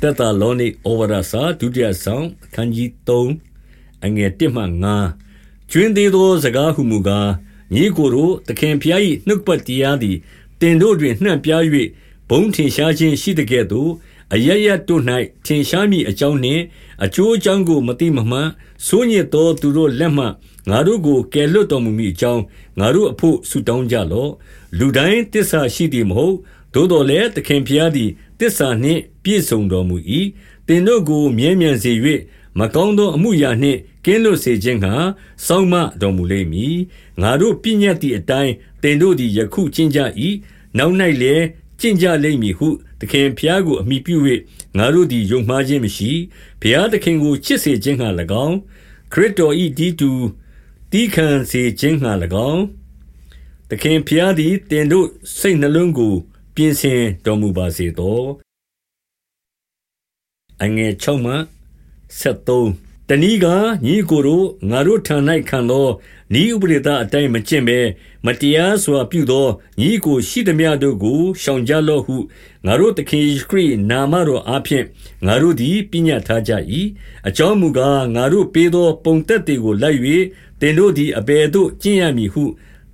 သက်သာလောနိဩဝါဒစာဒုတိယဆောင်အခန်းကြီး3အငယ်1မှ5ကျွင်းသေးသောစကားဟုမူကားညီကိုတို့သခင်ဖျား၏နှုတ်ပတ်တရားသည်တင်တို့တွင်နှံ့ပြား၍ဘုံထင်ရှားခြင်းရှိတဲ့ကဲ့သို့အရရတို့၌ထင်ရှားမည်အကြောင်းနှင့်အကျိုးအကြောင်းကိုမသိမမှန်ဆိုးညစ်သောသူတို့လက်မှငါတို့ကိုကယ်လွတ်တော်မူမည်အကြောင်းငါတို့အဖို့ဆုတောင်းကြလော့လူတိုင်းတစ္ဆာရှိသည်မဟုတ် သို့တော်လည်းသခင်ဖျားသည်တစ္ဆာနှင့်ပြည့်စုံတော်မူ၏တင်တို့ကိုမြဲမြံစေ၍မကောင်းသောအမှုရာနှင့်ကင်းလွတ်စေခြင်းဟာစောင့်မတော်မူလိမ့်မည်ငါတို့ပြည့်ညတ်သည့်အတိုင်းတင်တို့သည်ယခုကျင့်ကြ၏နောက်၌လည်းကျင့်ကြလိမ့်မည်ဟုသခင်ဖျားကိုအမိပြု၍ငါတို့သည်ယုံမှားခြင်းမရှိဘုရားသခင်ကိုချစ်စေခြင်းဟာ၎င်းခရစ်တော်၏တည်သူတီးခံစေခြင်းဟာ၎င်းသခင်ဖျားသည်တင်တို့စိတ်နှလုံးကို ပြင်ဆင်တော်မူပါစေသောအငယ်6မှ73တဏီကညီကိုတို့ ငါတို့ထံ၌ခံသောဤဥပဒေသားအတိုင်း မကျင့်ဘဲ မတရားစွာပြုသော ညီကိုရှိသည်များတို့ကို ရှောင်ကြလော့ဟု ငါတို့သခင်ယေရှုခရစ်နာမတော်အားဖြင့် ငါတို့သည်ပြညတ်ထားကြ၏အကြောင်းမူကား ငါတို့ပေးသော ပုံသက်တွေကို လိုက်၍တင်တို့သည် အဘယ်သို့ ကျင့်ရမည်ဟု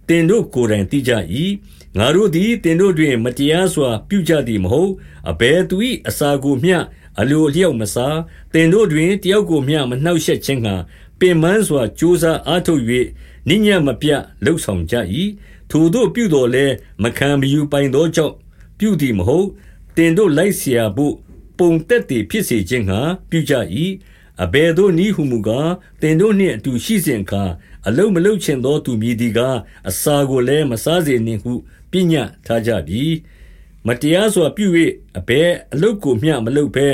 တင်တို့ကိုယ်တိုင် သိကြ၏ ငါတို့သည်သင်တို့တွင် မတရားစွာ ပြုကြသည်မဟုတ်။အဘယ်သူ၏အစာကိုမျှ အလိုအလျောက်မစား။သင်တို့တွင် တယောက်ကိုမျှ မနှောင့်ရှက်ခြင်းငှါ ပင်ပန်းစွာ ကြိုးစားအားထုတ်၍နေ့ညဉ့်မပြတ် လုပ်ဆောင်ကြ၏။ထိုသို့ပြုသော်လည်း မခံမယူပိုင်သောကြောင့် ပြုသည်မဟုတ်။သင်တို့လိုက်စရာဘို့ ပုံသက်သေဖြစ်စေခြင်းငှါ ပြုကြ၏။အဘယ်သို့နည်းဟူမူကား၊သင်တို့နှင့်အတူ ရှိစဉ်အခါ အလုပ်မလုပ်ချင်သောသူ မည်သည်ကား၊အစာကိုလည်း မစားစေနှင့်ဟု ပညတ်ထားကြပြီမတရားစွာပြု၍အဘယ်အလုတ်ကိုမျှမလုပ်ဘဲ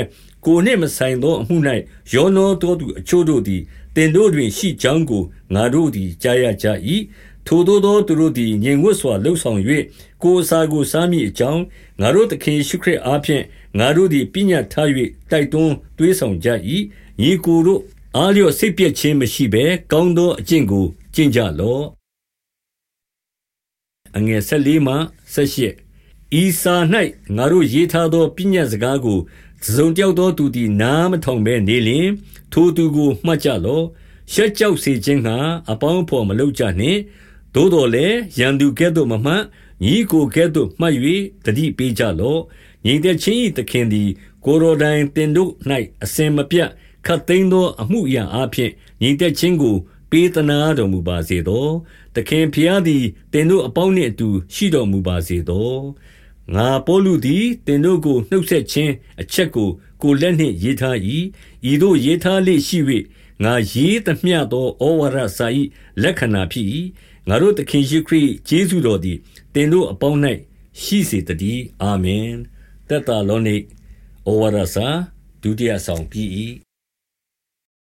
ကိုနှင့်မဆိုင်သောအမှု၌ယောနောသောသူအချို့တို့သည်တင်တို့တွင်ရှိကြောင်းကိုငါတို့သည်ကြားရကြ၏ထိုသောသောသူတို့သည်ငြိမ်ဝတ်စွာလှုပ်ဆောင်၍ကိုယ်စာကိုစားမိအကြောင်းငါတို့သခင်ရှုခရစ်အားဖြင့်ငါတို့သည်ပညာထား၍တိုက်တွန်းတွေးဆောင်ကြ၏ညီကိုတို့အားလျော့စိတ်ပြည့်ခြင်းမရှိဘဲကောင်းသောအကျင့်ကိုကျင့်ကြလော့ အငယ်၁၄မှ၁၈ဤစာ၌ငါတို့ရေးထားသောပညတ်စကားကိုစုံတယောက်သောသူသည်နားမထောင်ဘဲနေလျင်ထိုသူကိုမှတ်ကြလော့ရှက်ကြောက်စေခြင်းဟာအပေါင်းဖော်မလုပ်ကြနှင့်သို့တော်လည်းရန်သူကဲ့သို့မမှတ်ညီကိုကဲ့သို့မှတ်၍တတိပေးကြလော့ညီတဲ့ချင်း၏သခင်သည် ကိုရိုတိုင်တင်တို့၌အစင်မပြတ်ခတ်သိမ်းသောအမှုရာအဖြစ်ညီတဲ့ချင်းကို ပေးသနာတော်မူပါစေသောသခင်ဖျားသည်တင်တို့အပေါင်းနှင့်အတူ ရှိတော်မူပါစေသောငါပေါလုသည်တင်တို့ကိုနှုတ်ဆက်ခြင်းအချက်ကို ကိုလက်နှင့်ရေးထား၏ဤသို့ရေးထားလေရှိ၍ငါရေးသမျှသောဩဝါဒစာ၏လက္ခဏာဖြစ်၏ငါတို့သခင်ယေခရစ်ယေရှုတော်သည်တင်တို့အပေါင်း၌ရှိစေတည်းအာမင်တတလောနိဩဝါဒစာဒုတိယဆောင်ပြီး၏